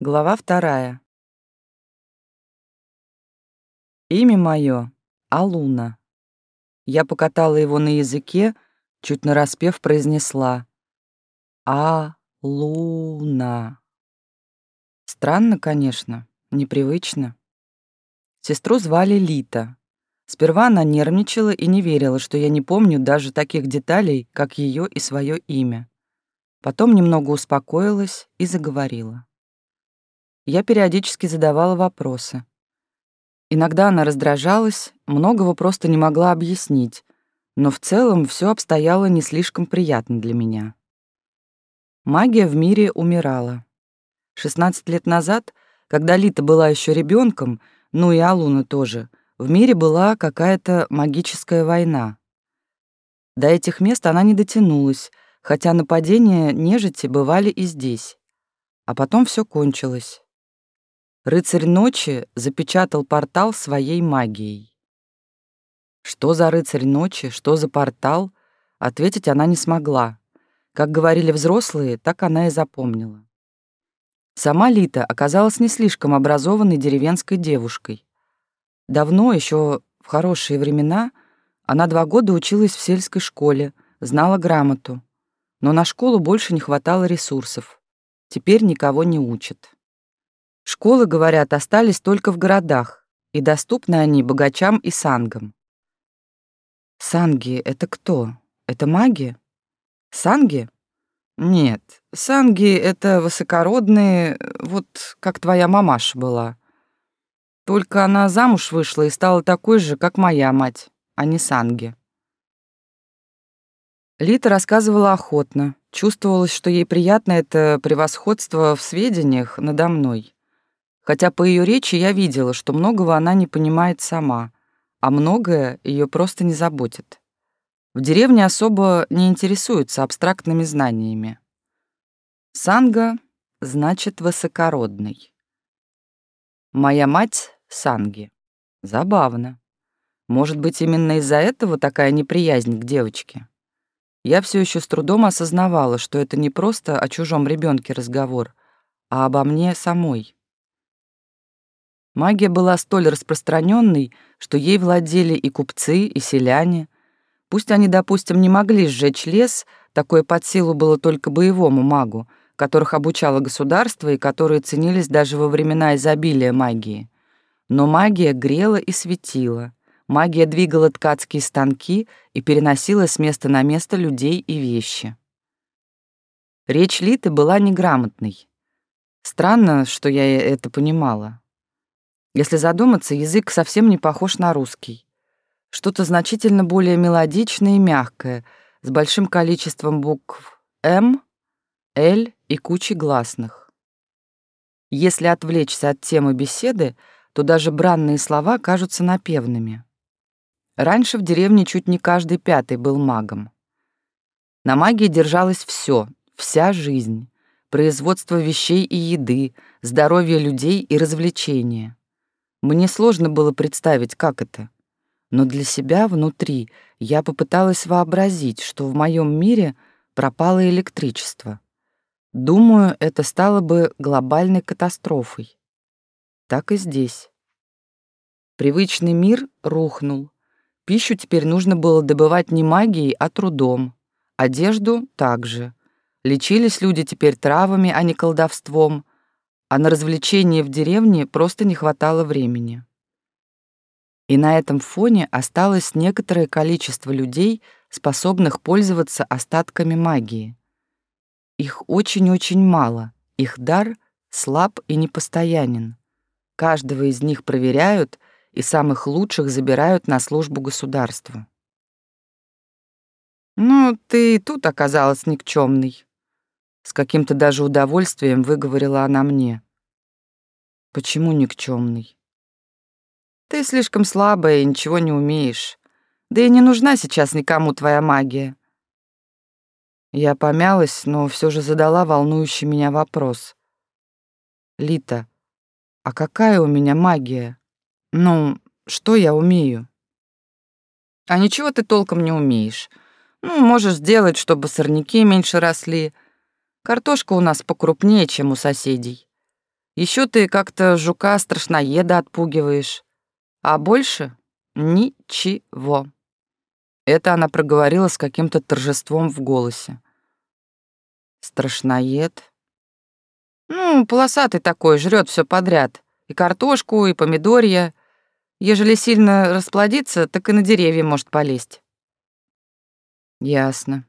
Глава вторая. Имя мое — Алуна. Я покатала его на языке, чуть нараспев произнесла «А-луна». Странно, конечно, непривычно. Сестру звали Лита. Сперва она нервничала и не верила, что я не помню даже таких деталей, как ее и свое имя. Потом немного успокоилась и заговорила я периодически задавала вопросы. Иногда она раздражалась, многого просто не могла объяснить, но в целом все обстояло не слишком приятно для меня. Магия в мире умирала. 16 лет назад, когда Лита была еще ребенком, ну и Алуна тоже, в мире была какая-то магическая война. До этих мест она не дотянулась, хотя нападения нежити бывали и здесь. А потом все кончилось. Рыцарь ночи запечатал портал своей магией. Что за рыцарь ночи, что за портал, ответить она не смогла. Как говорили взрослые, так она и запомнила. Сама Лита оказалась не слишком образованной деревенской девушкой. Давно, еще в хорошие времена, она два года училась в сельской школе, знала грамоту. Но на школу больше не хватало ресурсов. Теперь никого не учат. Школы, говорят, остались только в городах, и доступны они богачам и сангам. Санги — это кто? Это маги? Санги? Нет, санги — это высокородные, вот как твоя мамаша была. Только она замуж вышла и стала такой же, как моя мать, а не санги. Лита рассказывала охотно. Чувствовалось, что ей приятно это превосходство в сведениях надо мной хотя по ее речи я видела, что многого она не понимает сама, а многое ее просто не заботит. В деревне особо не интересуются абстрактными знаниями. Санга значит высокородный. Моя мать — Санги. Забавно. Может быть, именно из-за этого такая неприязнь к девочке? Я все еще с трудом осознавала, что это не просто о чужом ребенке разговор, а обо мне самой. Магия была столь распространенной, что ей владели и купцы, и селяне. Пусть они, допустим, не могли сжечь лес, такое под силу было только боевому магу, которых обучало государство и которые ценились даже во времена изобилия магии. Но магия грела и светила. Магия двигала ткацкие станки и переносила с места на место людей и вещи. Речь Литы была неграмотной. Странно, что я это понимала. Если задуматься, язык совсем не похож на русский. Что-то значительно более мелодичное и мягкое, с большим количеством букв «М», «Л» и кучей гласных. Если отвлечься от темы беседы, то даже бранные слова кажутся напевными. Раньше в деревне чуть не каждый пятый был магом. На магии держалось все, вся жизнь, производство вещей и еды, здоровье людей и развлечения. Мне сложно было представить, как это. Но для себя внутри я попыталась вообразить, что в моем мире пропало электричество. Думаю, это стало бы глобальной катастрофой. Так и здесь. Привычный мир рухнул. Пищу теперь нужно было добывать не магией, а трудом. Одежду также. Лечились люди теперь травами, а не колдовством а на развлечения в деревне просто не хватало времени. И на этом фоне осталось некоторое количество людей, способных пользоваться остатками магии. Их очень-очень мало, их дар слаб и непостоянен. Каждого из них проверяют и самых лучших забирают на службу государству. «Ну, ты и тут оказалась никчемной», с каким-то даже удовольствием выговорила она мне. Почему никчемный? Ты слишком слабая и ничего не умеешь. Да и не нужна сейчас никому твоя магия. Я помялась, но все же задала волнующий меня вопрос. Лита, а какая у меня магия? Ну, что я умею? А ничего ты толком не умеешь. Ну, можешь сделать, чтобы сорняки меньше росли, Картошка у нас покрупнее, чем у соседей. Еще ты как-то жука-страшноеда отпугиваешь. А больше ничего. Это она проговорила с каким-то торжеством в голосе. Страшноед? Ну, полосатый такой, жрет все подряд. И картошку, и помидорья. Ежели сильно расплодится, так и на деревья может полезть. Ясно.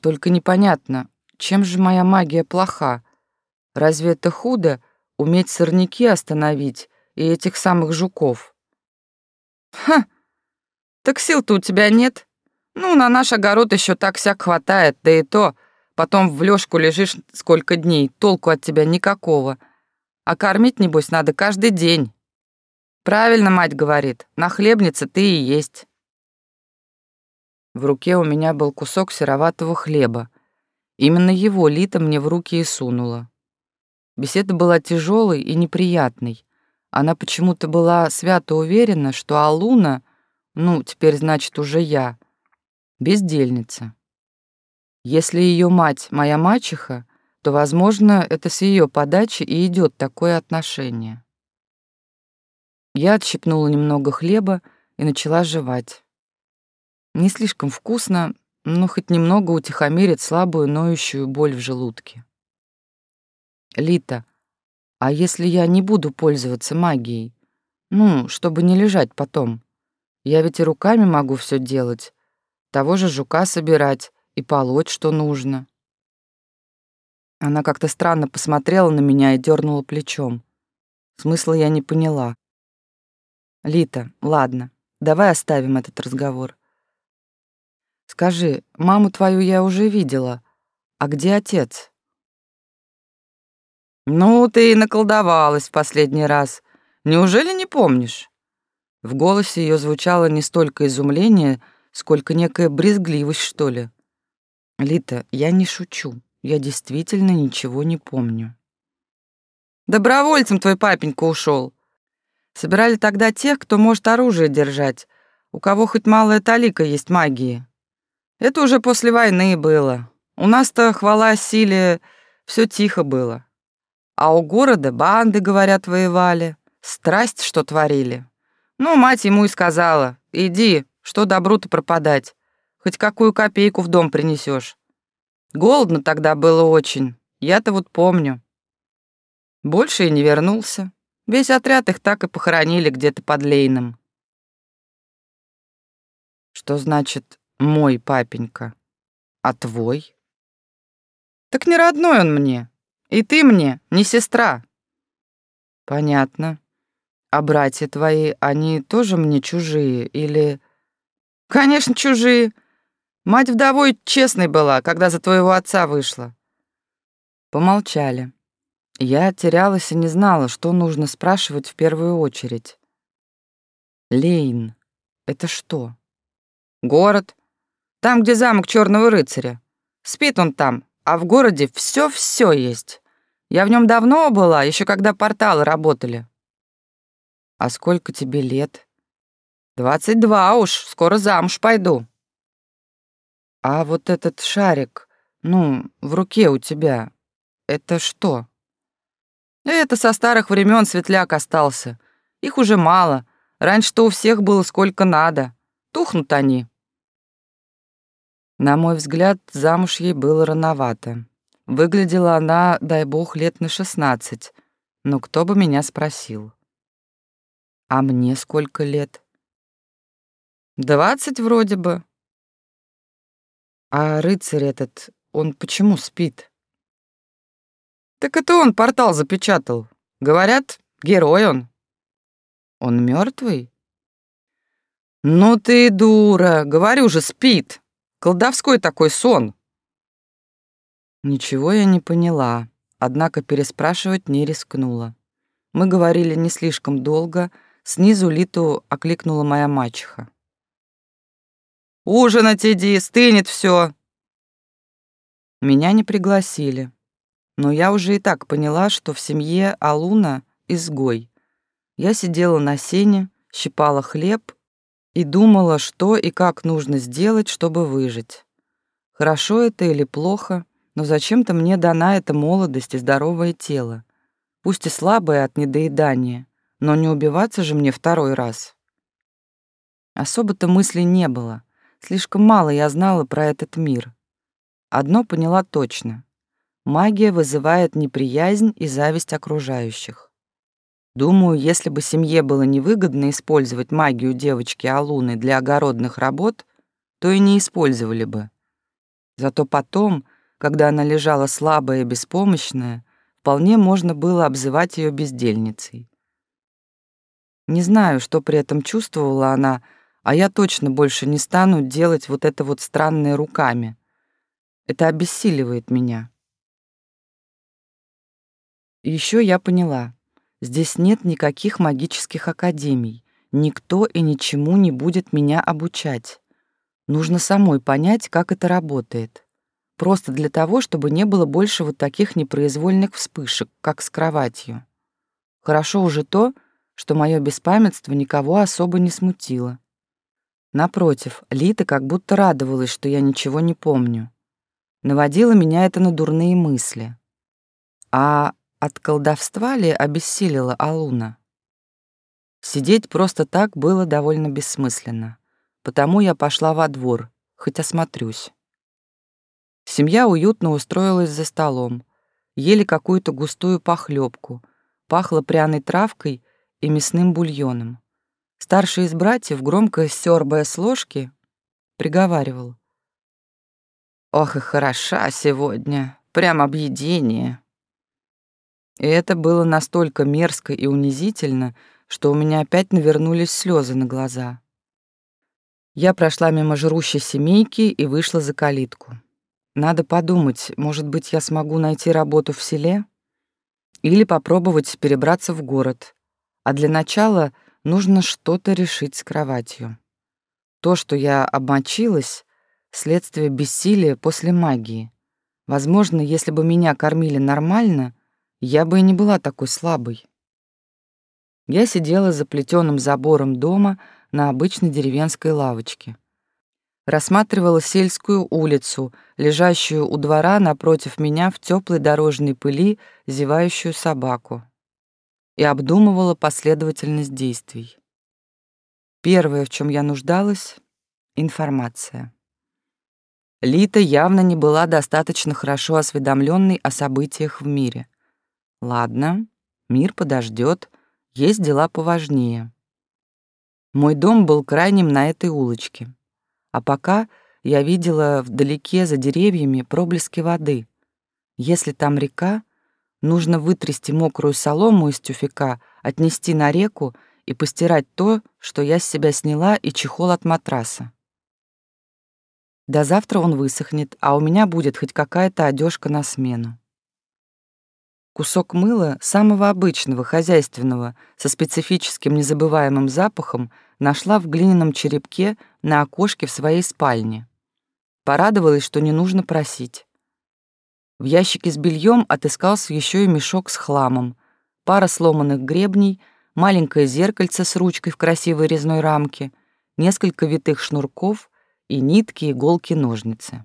Только непонятно, чем же моя магия плоха? Разве это худо уметь сорняки остановить и этих самых жуков? Ха! Так сил-то у тебя нет. Ну, на наш огород еще так всяк хватает, да и то потом в лёжку лежишь сколько дней, толку от тебя никакого. А кормить, небось, надо каждый день. Правильно мать говорит, на хлебнице ты и есть. В руке у меня был кусок сероватого хлеба. Именно его Лита мне в руки и сунула. Беседа была тяжелой и неприятной. Она почему-то была свято уверена, что Алуна, ну, теперь значит уже я, бездельница. Если ее мать моя мачеха, то, возможно, это с ее подачи и идет такое отношение. Я отщипнула немного хлеба и начала жевать. Не слишком вкусно, но хоть немного утихомирит слабую ноющую боль в желудке. Лита, а если я не буду пользоваться магией? Ну, чтобы не лежать потом. Я ведь и руками могу все делать. Того же жука собирать и полоть, что нужно. Она как-то странно посмотрела на меня и дернула плечом. Смысла я не поняла. Лита, ладно, давай оставим этот разговор. Скажи, маму твою я уже видела. А где отец? Ну, ты и наколдовалась в последний раз. Неужели не помнишь? В голосе ее звучало не столько изумление, сколько некая брезгливость, что ли. Лита, я не шучу. Я действительно ничего не помню. Добровольцем твой папенька ушел. Собирали тогда тех, кто может оружие держать, у кого хоть малая талика есть магии. Это уже после войны было. У нас-то, хвала силе, все тихо было. А у города банды, говорят, воевали. Страсть, что творили. Ну, мать ему и сказала, иди, что добру-то пропадать. Хоть какую копейку в дом принесешь. Голодно тогда было очень. Я-то вот помню. Больше и не вернулся. Весь отряд их так и похоронили где-то под Лейном. Что значит мой папенька. А твой? Так не родной он мне. И ты мне не сестра. Понятно. А братья твои, они тоже мне чужие или... Конечно, чужие. Мать вдовой честной была, когда за твоего отца вышла. Помолчали. Я терялась и не знала, что нужно спрашивать в первую очередь. Лейн, это что? Город, там, где замок Черного рыцаря. Спит он там, а в городе все-все есть. Я в нем давно была, еще когда порталы работали. А сколько тебе лет? Двадцать два уж, скоро замуж пойду. А вот этот шарик, ну, в руке у тебя, это что? Это со старых времен светляк остался. Их уже мало. Раньше-то у всех было сколько надо. Тухнут они. На мой взгляд, замуж ей было рановато. Выглядела она, дай бог, лет на шестнадцать. Но кто бы меня спросил? А мне сколько лет? Двадцать вроде бы. А рыцарь этот, он почему спит? Так это он портал запечатал. Говорят, герой он. Он мертвый? Ну ты дура, говорю же, спит. Колдовской такой сон. Ничего я не поняла, однако переспрашивать не рискнула. Мы говорили не слишком долго, снизу Литу окликнула моя мачеха. «Ужинать иди, стынет все. Меня не пригласили, но я уже и так поняла, что в семье Алуна изгой. Я сидела на сене, щипала хлеб и думала, что и как нужно сделать, чтобы выжить. Хорошо это или плохо, но зачем-то мне дана эта молодость и здоровое тело. пусть и слабое от недоедания, но не убиваться же мне второй раз. Особо-то мыслей не было. Слишком мало я знала про этот мир. Одно поняла точно. Магия вызывает неприязнь и зависть окружающих. Думаю, если бы семье было невыгодно использовать магию девочки Алуны для огородных работ, то и не использовали бы. Зато потом, когда она лежала слабая и беспомощная, вполне можно было обзывать ее бездельницей. Не знаю, что при этом чувствовала она, а я точно больше не стану делать вот это вот странное руками. Это обессиливает меня. Еще я поняла, здесь нет никаких магических академий, никто и ничему не будет меня обучать. Нужно самой понять, как это работает. Просто для того, чтобы не было больше вот таких непроизвольных вспышек, как с кроватью. Хорошо уже то, что мое беспамятство никого особо не смутило. Напротив, Лита как будто радовалась, что я ничего не помню. Наводило меня это на дурные мысли. А от колдовства ли обессилила Алуна? Сидеть просто так было довольно бессмысленно, потому я пошла во двор, хоть осмотрюсь. Семья уютно устроилась за столом, ели какую-то густую похлебку, пахло пряной травкой и мясным бульоном. Старший из братьев, громко сёрбая с ложки, приговаривал. «Ох и хороша сегодня, прям объедение!» И это было настолько мерзко и унизительно, что у меня опять навернулись слезы на глаза. Я прошла мимо жрущей семейки и вышла за калитку. Надо подумать, может быть, я смогу найти работу в селе? Или попробовать перебраться в город. А для начала нужно что-то решить с кроватью. То, что я обмочилась, следствие бессилия после магии. Возможно, если бы меня кормили нормально, я бы и не была такой слабой. Я сидела за плетеным забором дома на обычной деревенской лавочке. Рассматривала сельскую улицу, лежащую у двора напротив меня в теплой дорожной пыли зевающую собаку. И обдумывала последовательность действий. Первое, в чем я нуждалась — информация. Лита явно не была достаточно хорошо осведомленной о событиях в мире. Ладно, мир подождет, есть дела поважнее. Мой дом был крайним на этой улочке. А пока я видела вдалеке за деревьями проблески воды. Если там река, нужно вытрясти мокрую солому из тюфяка, отнести на реку и постирать то, что я с себя сняла, и чехол от матраса. До завтра он высохнет, а у меня будет хоть какая-то одежка на смену. Кусок мыла, самого обычного, хозяйственного, со специфическим незабываемым запахом, нашла в глиняном черепке на окошке в своей спальне. Порадовалась, что не нужно просить. В ящике с бельем отыскался еще и мешок с хламом, пара сломанных гребней, маленькое зеркальце с ручкой в красивой резной рамке, несколько витых шнурков и нитки, иголки, ножницы.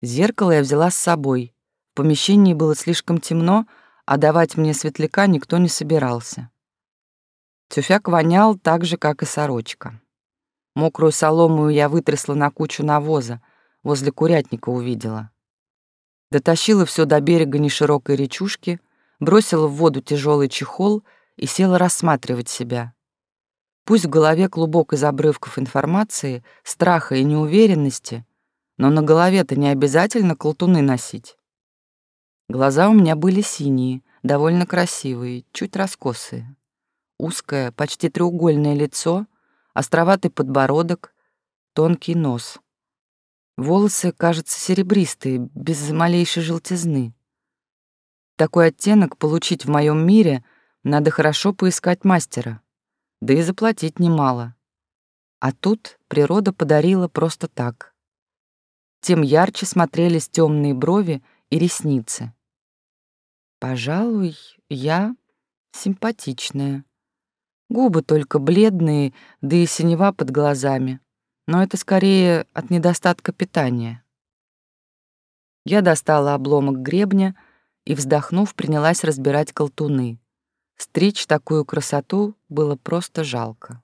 Зеркало я взяла с собой, в помещении было слишком темно, а давать мне светляка никто не собирался. Тюфяк вонял так же, как и сорочка. Мокрую солому я вытрясла на кучу навоза, возле курятника увидела. Дотащила все до берега неширокой речушки, бросила в воду тяжелый чехол и села рассматривать себя. Пусть в голове клубок из обрывков информации, страха и неуверенности, но на голове-то не обязательно колтуны носить. Глаза у меня были синие, довольно красивые, чуть раскосые. Узкое, почти треугольное лицо, островатый подбородок, тонкий нос. Волосы, кажется, серебристые, без малейшей желтизны. Такой оттенок получить в моем мире надо хорошо поискать мастера, да и заплатить немало. А тут природа подарила просто так. Тем ярче смотрелись темные брови и ресницы. Пожалуй, я симпатичная. Губы только бледные, да и синева под глазами. Но это скорее от недостатка питания. Я достала обломок гребня и, вздохнув, принялась разбирать колтуны. Стричь такую красоту было просто жалко.